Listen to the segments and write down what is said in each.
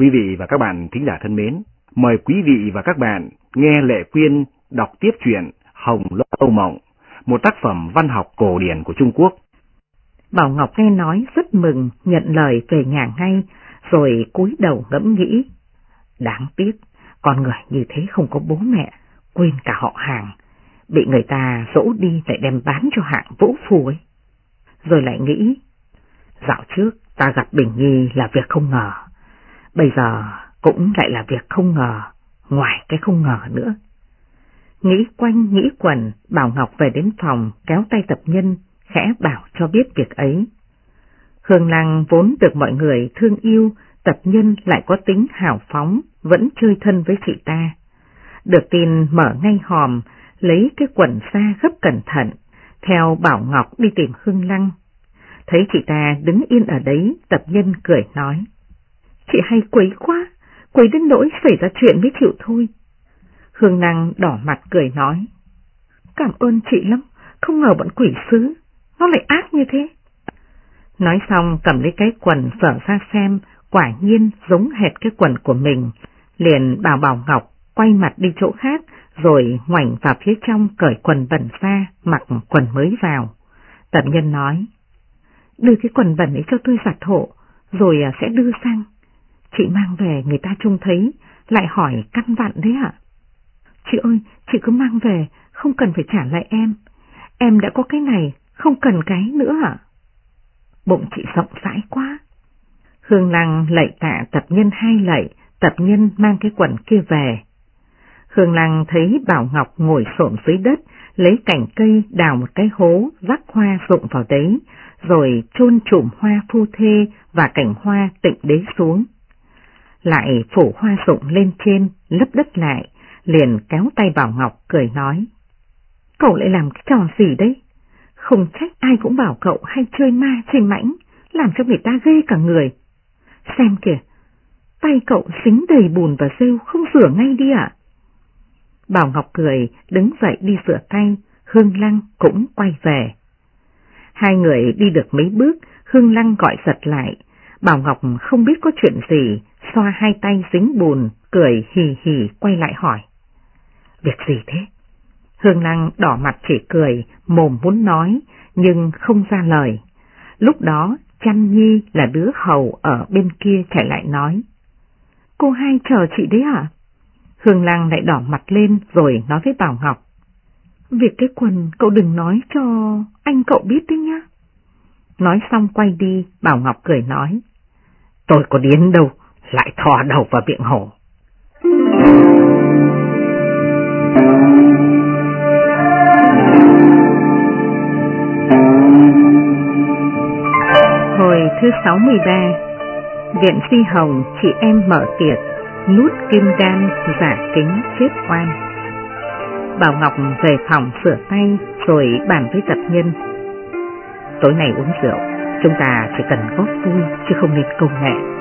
Quý vị và các bạn thính giả thân mến, mời quý vị và các bạn nghe Lệ Quyên đọc tiếp truyện Hồng Lâu Mộng, một tác phẩm văn học cổ điển của Trung Quốc. Bảo Ngọc nghe nói rất mừng, nhận lời về nhà ngay, rồi cúi đầu ngẫm nghĩ. Đáng tiếc, con người như thế không có bố mẹ, quên cả họ hàng, bị người ta dỗ đi lại đem bán cho hạng vũ phù ấy. Rồi lại nghĩ, dạo trước ta gặp Bình Nhi là việc không ngờ, bây giờ cũng lại là việc không ngờ, ngoài cái không ngờ nữa. Nghĩ quanh nghĩ quần Bảo Ngọc về đến phòng kéo tay tập nhân, khẽ bảo cho biết việc ấy. Hương Lăng vốn được mọi người thương yêu, tập nhân lại có tính hào phóng, vẫn chơi thân với chị ta. Được tin mở ngay hòm, lấy cái quần xa gấp cẩn thận, theo Bảo Ngọc đi tìm Hương Lăng. Thấy chị ta đứng yên ở đấy, tập nhân cười nói. Chị hay quấy quá, quấy đến nỗi xảy ra chuyện mới chịu thôi. Hương Năng đỏ mặt cười nói. Cảm ơn chị lắm, không ngờ bọn quỷ sứ, nó lại ác như thế. Nói xong cầm lấy cái quần sở ra xem, quả nhiên giống hệt cái quần của mình, liền bảo Bảo Ngọc quay mặt đi chỗ khác, rồi ngoảnh vào phía trong cởi quần bẩn ra, mặc quần mới vào. Tập nhân nói, đưa cái quần bẩn ấy cho tôi giặt hộ, rồi à, sẽ đưa sang. Chị mang về người ta trông thấy, lại hỏi căn vặn đấy ạ. Chị ơi, chị cứ mang về, không cần phải trả lại em. Em đã có cái này, không cần cái nữa ạ. Bụng chị rộng rãi quá. Hương Lăng lạy tạ tập nhân hai lạy, tập nhân mang cái quần kia về. Hương Lăng thấy Bảo Ngọc ngồi xổm dưới đất, lấy cành cây đào một cái hố, rắc hoa rụng vào đấy, rồi chôn trụm hoa phu thê và cành hoa tịnh đế xuống. Lại phủ hoa rụng lên trên, lấp đất lại, liền kéo tay Bảo Ngọc cười nói. Cậu lại làm cái trò gì đấy? Không trách ai cũng bảo cậu hay chơi ma chơi mãnh, làm cho người ta ghê cả người. Xem kìa, tay cậu dính đầy bùn và rêu không rửa ngay đi ạ. Bảo Ngọc cười, đứng dậy đi rửa tay, Hương Lăng cũng quay về. Hai người đi được mấy bước, Hương Lăng gọi giật lại. Bảo Ngọc không biết có chuyện gì, xoa hai tay dính bùn, cười hì hì quay lại hỏi. Việc gì thế? Hương Lăng đỏ mặt chỉ cười, mồm muốn nói, nhưng không ra lời. Lúc đó, Chăn Nhi là đứa hầu ở bên kia chạy lại nói. Cô hai chờ chị đấy à? Hương Lăng lại đỏ mặt lên rồi nói với Bảo Ngọc. Việc cái quần cậu đừng nói cho anh cậu biết đấy nhá. Nói xong quay đi, Bảo Ngọc cười nói. Tôi có điên đâu, lại thò đầu vào miệng hổ. Hồi thứ 63 Viện Di Hồng, chị em mở tiệc Nút kim đan giả kính chết oan. Bảo Ngọc về phòng sửa tay rồi bàn với tập nhân. Tối nay uống rượu, Chúng ta chỉ cần góp vui chứ không nên công nghệ.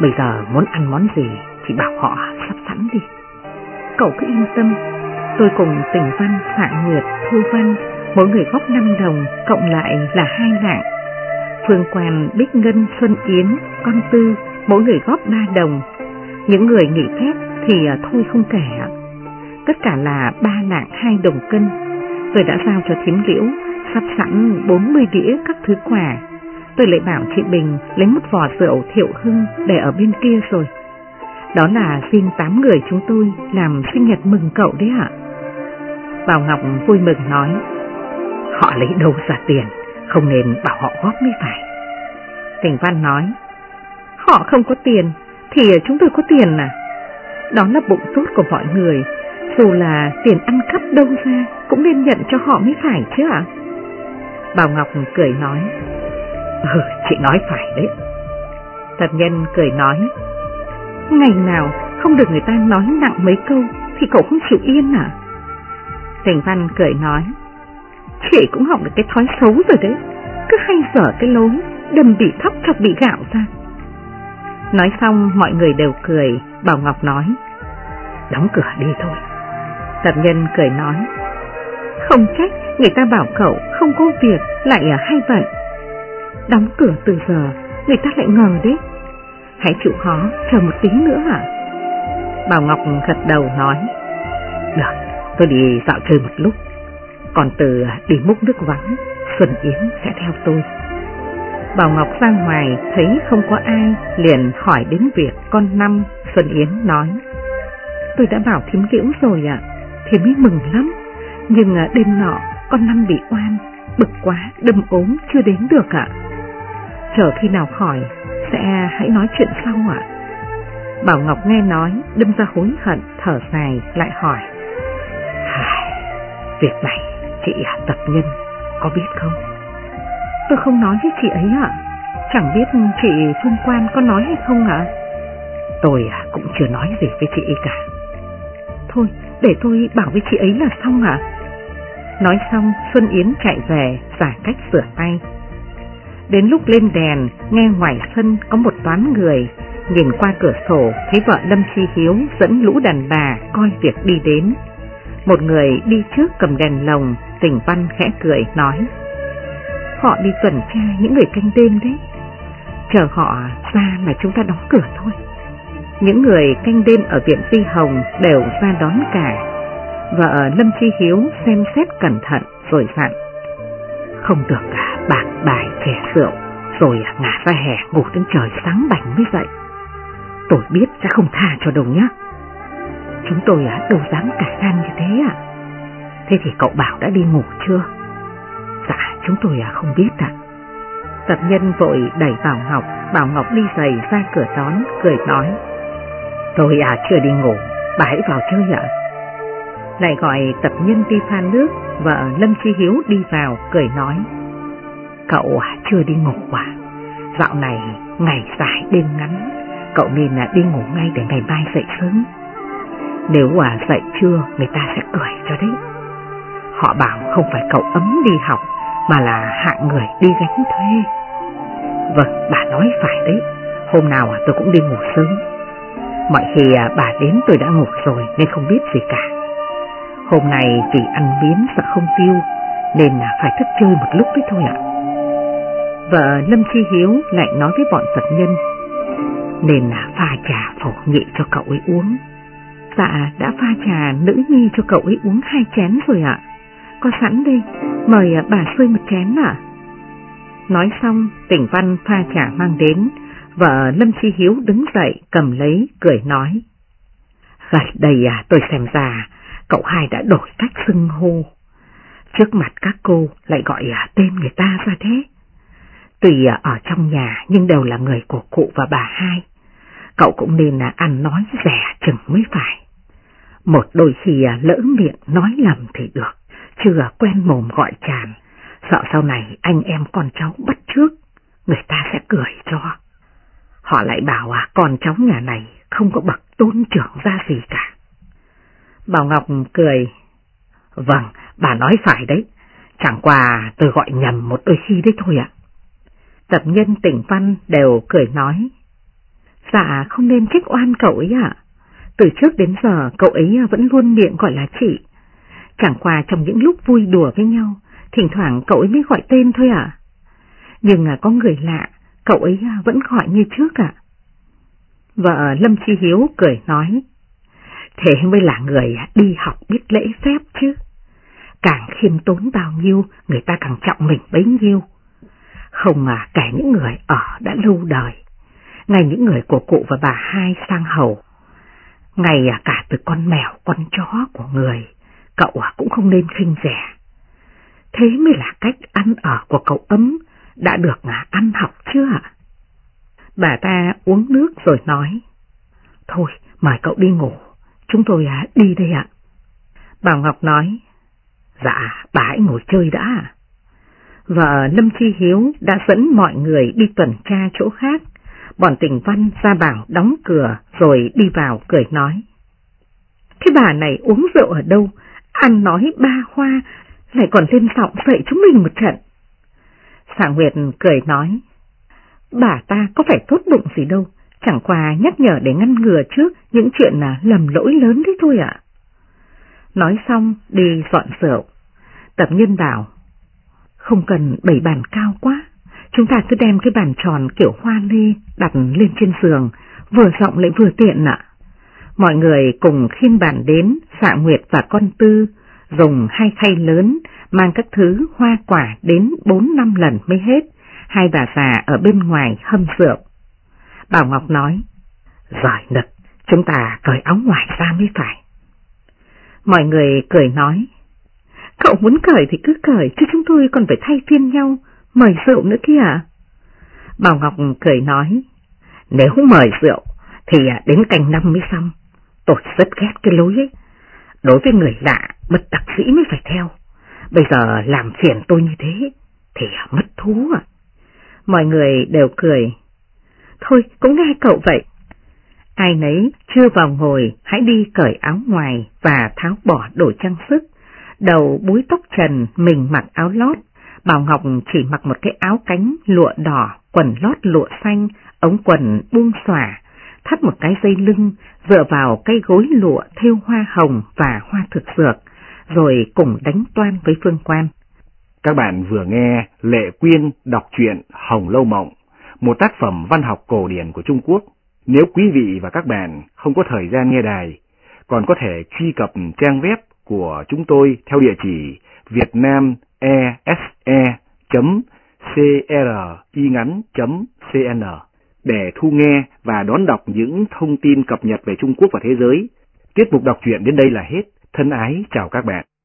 Bây giờ muốn ăn món gì thì bảo họ sắp sẵn đi. Cậu cứ yên tâm Tôi cùng Tình Văn, Hạ Nguyệt, Thu Văn Mỗi người góp 5 đồng Cộng lại là hai lạng. Phương Quan, Bích Ngân, Xuân Yến, Con Tư Mỗi người góp 3 đồng. Những người nghỉ phép thì à, thôi không kể Tất cả là 3 lạng 2 đồng cân. Tôi đã giao cho Thiếm liễu Sắp sẵn 40 đĩa các thứ quà. Tôi lại bảo chị Bình lấy một vỏ rượu thiệu hưng để ở bên kia rồi đó là xin tám người chúng tôi làm sinh nhật mừng cậu đấy ạ. Bảo Ngọc vui mừng nói, họ lấy đâu ra tiền, không nên bảo họ góp mới phải. Thành Văn nói, họ không có tiền, thì chúng tôi có tiền à? Đó là bụng tốt của mọi người, dù là tiền ăn cắp đâu ra cũng nên nhận cho họ mới phải chứ ạ. Bảo Ngọc cười nói, Ừ, chị nói phải đấy. Thật nhân cười nói, Ngày nào không được người ta nói nặng mấy câu thì cậu không chịu yên à? Thành Văn cười nói, chị cũng học được cái thói xấu rồi đấy, cứ hay dở cái lối, đâm bị thóc chọc bị gạo ra. Nói xong mọi người đều cười, Bảo Ngọc nói, đóng cửa đi thôi. Tập nhân cười nói, không trách người ta bảo cậu không có việc lại hay vậy. Đóng cửa từ giờ, người ta lại ngờ đấy. hãy chịu khó chờ một tí nữa hả Bảo Ngọc gật đầu nói, được, tôi đi dạo chơi một lúc, còn từ đi múc nước vắng, Xuân Yến sẽ theo tôi. Bảo Ngọc ra ngoài thấy không có ai, liền hỏi đến việc con Năm, Xuân Yến nói, tôi đã bảo thím liễu rồi ạ, thím ấy mừng lắm, nhưng à, đêm nọ con Năm bị oan, bực quá, đâm ốm, chưa đến được ạ. Chờ khi nào khỏi, sẽ hãy nói chuyện sau ạ. Bảo Ngọc nghe nói, đâm ra hối hận, thở dài, lại hỏi. Việc này, chị à, tập nhân, có biết không? Tôi không nói với chị ấy ạ. Chẳng biết chị Phương Quan có nói hay không ạ? Tôi à, cũng chưa nói gì với chị ấy cả. Thôi, để tôi bảo với chị ấy là xong ạ. Nói xong, Xuân Yến chạy về, giả cách sửa tay. Đến lúc lên đèn, nghe ngoài sân có một toán người, nhìn qua cửa sổ thấy vợ Lâm Chi Hiếu dẫn lũ đàn bà coi việc đi đến. Một người đi trước cầm đèn lồng, tỉnh văn khẽ cười nói. Họ đi tuần tra những người canh đêm đấy. Chờ họ ra mà chúng ta đóng cửa thôi. Những người canh đêm ở viện Phi Hồng đều ra đón cả. Vợ Lâm Chi Hiếu xem xét cẩn thận rồi dặn. Không được cả bạc bài chè rượu, rồi à, ngả ra hè ngủ đến trời sáng bảnh mới dậy. Tôi biết sẽ không tha cho đâu nhá. Chúng tôi à, đâu dám cả gan như thế à. Thế thì cậu Bảo đã đi ngủ chưa? Dạ, chúng tôi à, không biết ạ. Tập nhân vội đẩy Bảo Ngọc, Bảo Ngọc đi giày ra cửa đón, cười nói. Tôi à chưa đi ngủ, bà hãy vào chơi ạ. Lại gọi tập nhân đi pha nước, vợ Lâm Chi Hiếu đi vào, cười nói. Cậu chưa đi ngủ à? Dạo này ngày dài đêm ngắn, cậu nên là đi ngủ ngay để ngày mai dậy sớm. Nếu à dậy trưa người ta sẽ cười cho đấy. Họ bảo không phải cậu ấm đi học mà là hạng người đi gánh thuê. Vâng, bà nói phải đấy. Hôm nào à, tôi cũng đi ngủ sớm. Mọi khi à, bà đến tôi đã ngủ rồi nên không biết gì cả. Hôm nay vì ăn miếng sợ không tiêu nên là phải thức chơi một lúc đấy thôi ạ. Vợ Lâm Chi Hiếu lại nói với bọn Phật nhân nên là pha trà phổ nhị cho cậu ấy uống. Dạ đã pha trà nữ nhi cho cậu ấy uống hai chén rồi ạ. Có sẵn đây, mời à, bà xuôi một chén ạ. Nói xong, tỉnh văn pha trà mang đến, vợ Lâm Chi Hiếu đứng dậy cầm lấy, cười nói. Gần đây à, tôi xem ra, cậu hai đã đổi cách xưng hô. Trước mặt các cô lại gọi à, tên người ta ra thế. Tùy à, ở trong nhà nhưng đều là người của cụ và bà hai. Cậu cũng nên là ăn nói rẻ chừng mới phải. Một đôi khi à, lỡ miệng nói lầm thì được, chưa à, quen mồm gọi chàng sợ sau này anh em con cháu bắt trước, người ta sẽ cười cho. Họ lại bảo à con cháu nhà này không có bậc tôn trưởng ra gì cả. Bảo Ngọc cười, vâng, bà nói phải đấy, chẳng qua tôi gọi nhầm một đôi khi đấy thôi ạ. Tập nhân tỉnh văn đều cười nói, dạ không nên trách oan cậu ấy ạ. Từ trước đến giờ cậu ấy vẫn luôn miệng gọi là chị. Chẳng qua trong những lúc vui đùa với nhau, thỉnh thoảng cậu ấy mới gọi tên thôi ạ. Nhưng à, có người lạ, cậu ấy à, vẫn gọi như trước ạ. Vợ Lâm Chi Hiếu cười nói, thế mới là người à, đi học biết lễ phép chứ. Càng khiêm tốn bao nhiêu, người ta càng trọng mình bấy nhiêu. Không mà kể những người ở đã lâu đời, ngay những người của cụ và bà hai sang hầu ngay cả từ con mèo, con chó của người, cậu cũng không nên khinh rẻ. Thế mới là cách ăn ở của cậu ấm, đã được ăn học chưa ạ? Bà ta uống nước rồi nói, Thôi, mời cậu đi ngủ, chúng tôi à, đi đây ạ. bà Ngọc nói, Dạ, bà hãy ngồi chơi đã. Vợ Lâm Chi Hiếu đã dẫn mọi người đi tuần tra chỗ khác, Bọn tình văn ra bảo đóng cửa rồi đi vào cười nói. thế bà này uống rượu ở đâu, ăn nói ba hoa, lại còn lên giọng dậy chúng mình một trận. sảng Nguyệt cười nói, bà ta có phải tốt bụng gì đâu, chẳng qua nhắc nhở để ngăn ngừa trước những chuyện là lầm lỗi lớn đấy thôi ạ. Nói xong đi dọn rượu, tập nhân bảo, không cần bảy bàn cao quá, chúng ta cứ đem cái bàn tròn kiểu hoa lê đặt lên trên giường, vừa rộng lại vừa tiện ạ. Mọi người cùng khiên bàn đến, xạ nguyệt và con tư, dùng hai khay lớn, mang các thứ hoa quả đến bốn năm lần mới hết, hai bà già ở bên ngoài hâm rượu. Bảo Ngọc nói, giỏi nực, chúng ta cởi áo ngoài ra mới phải. Mọi người cười nói, cậu muốn cởi thì cứ cởi, chứ chúng tôi còn phải thay phiên nhau, mời rượu nữa kia. Bảo Ngọc cười nói, nếu mời rượu thì à, đến canh năm mới xong, tôi rất ghét cái lối ấy. Đối với người lạ, bất đặc sĩ mới phải theo. Bây giờ làm phiền tôi như thế, thì à, mất thú à. Mọi người đều cười. Thôi, cũng nghe cậu vậy. Ai nấy chưa vào ngồi, hãy đi cởi áo ngoài và tháo bỏ đồ trang sức. Đầu búi tóc trần, mình mặc áo lót. Bảo Ngọc chỉ mặc một cái áo cánh lụa đỏ, quần lót lụa xanh, ống quần buông xòa, thắt một cái dây lưng, dựa vào cây gối lụa thêu hoa hồng và hoa thực dược, rồi cùng đánh toan với Phương Quan. Các bạn vừa nghe Lệ Quyên đọc truyện Hồng Lâu Mộng, một tác phẩm văn học cổ điển của Trung Quốc. Nếu quý vị và các bạn không có thời gian nghe đài, còn có thể truy cập trang web của chúng tôi theo địa chỉ vietnamese.cringắn.cn để thu nghe và đón đọc những thông tin cập nhật về Trung Quốc và thế giới. Tiết mục đọc truyện đến đây là hết. Thân ái chào các bạn.